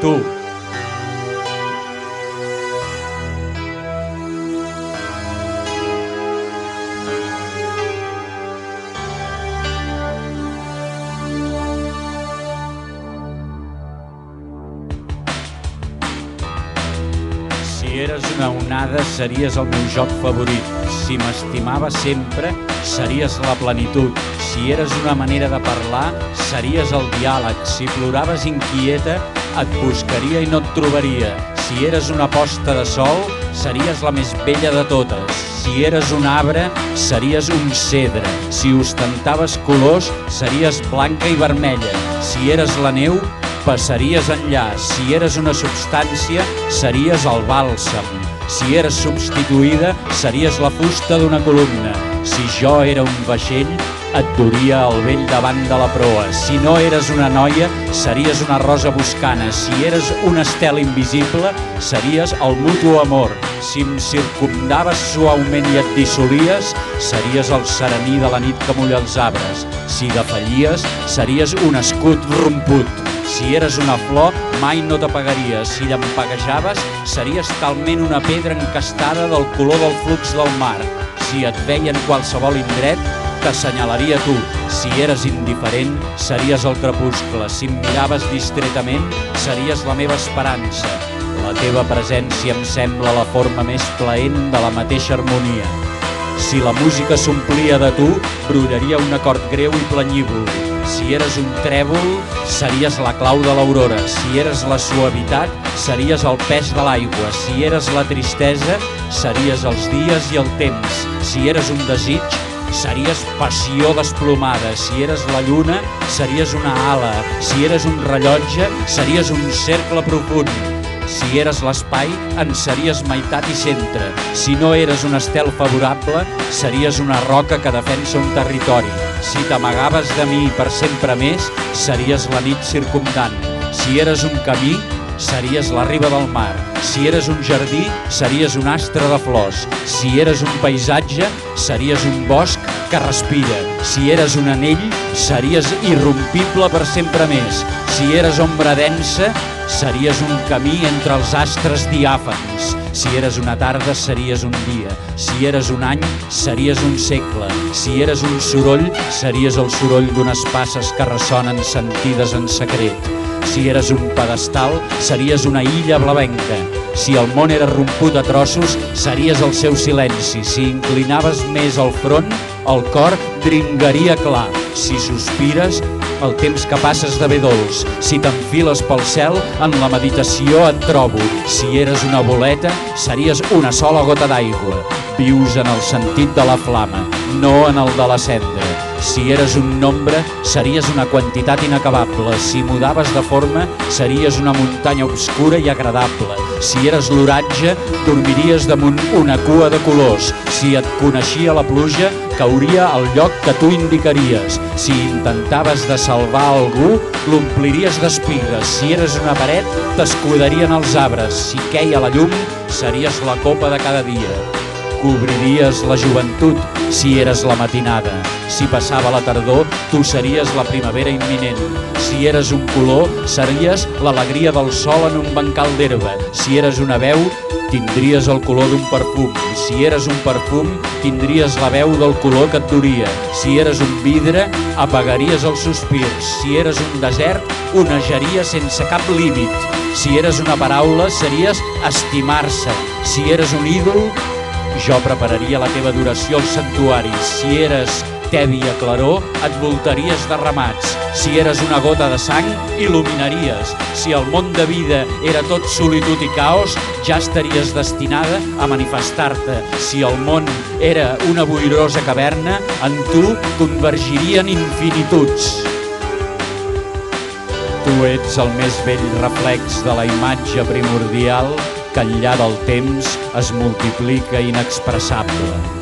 Tu. Si eres una onada, series el meu joc favorit. Si m'estimava sempre, series la plenitud. Si eres una manera de parlar, series el diàleg. Si ploraves inquieta, et buscaria i no et trobaria. Si eres una posta de sol, series la més bella de totes. Si eres un arbre, series un cedre. Si ostentaves colors, series blanca i vermella. Si eres la neu, passaries enllà. Si eres una substància, series el bàlsam. Si eres substituïda, series la fusta d'una columna. Si jo era un vaixell, et duria el vell davant de la proa. Si no eres una noia, series una rosa buscana. Si eres un estel invisible, series el mutu amor. Si em circumdaves suaument i et dissolies, series el serení de la nit que mulla els arbres. Si defallies, series un escut romput. Si eres una flor, mai no t'apagaries. Si llampaguejaves, series talment una pedra encastada del color del flux del mar. Si et veia en qualsevol indret, t'assenyalaria tu. Si eres indiferent, series el crepuscle. Si em miraves distretament, series la meva esperança. La teva presència em sembla la forma més plaent de la mateixa harmonia. Si la música s'omplia de tu, brollaria un acord greu i planyívol. Si eres un trèvol, series la clau de l'aurora. Si eres la suavitat, series el pes de l'aigua. Si eres la tristesa, series els dies i el temps. Si eres un desig, series passió desplomada. Si eres la lluna, series una ala. Si eres un rellotge, series un cercle profund. Si eres l'espai, en series meitat i centre. Si no eres un estel favorable, series una roca que defensa un territori. Si t'amagaves de mi per sempre més, series la nit circumdant. Si eres un camí, series la riba del mar. Si eres un jardí, series un astre de flors. Si eres un paisatge, series un bosc que respira. Si eres un anell, series irrompible per sempre més. Si eres ombra densa, series un camí entre els astres diàfans. Si eres una tarda, series un dia. Si eres un any, series un segle. Si eres un soroll, series el soroll d'unes passes que ressonen sentides en secret. Si eres un pedestal, series una illa blavenca. Si el món era romput a trossos, series el seu silenci. Si inclinaves més el front, el cor dringaria clar. Si sospires, el temps que passes de bé dolç. Si t'enfiles pel cel, en la meditació et trobo. Si eres una boleta, series una sola gota d'aigua. Vius en el sentit de la flama, no en el de la cendra. Si eres un nombre, series una quantitat inacabable. Si mudaves de forma, series una muntanya obscura i agradable. Si eres l'oratge, dormiries damunt una cua de colors. Si et coneixia la pluja, cauria al lloc que tu indicaries. Si intentaves de salvar algú, l'ompliries d'espigues. Si eres una paret, t'escudarien els arbres. Si queia la llum, series la copa de cada dia cobriries la joventut si eres la matinada. Si passava la tardor, tu series la primavera imminent. Si eres un color, series l'alegria del sol en un bancal d'herba. Si eres una veu, tindries el color d'un perfum. Si eres un perfum, tindries la veu del color que et duria. Si eres un vidre, apagaries els sospirs. Si eres un desert, onejaries sense cap límit. Si eres una paraula, series estimar-se. Si eres un ídol, jo prepararia la teva adoració al santuari. Si eres tèbia claror, et voltaries de ramats. Si eres una gota de sang, il·luminaries. Si el món de vida era tot solitud i caos, ja estaries destinada a manifestar-te. Si el món era una boirosa caverna, en tu convergirien infinituds. Tu ets el més vell reflex de la imatge primordial que enllà del temps es multiplica inexpressable.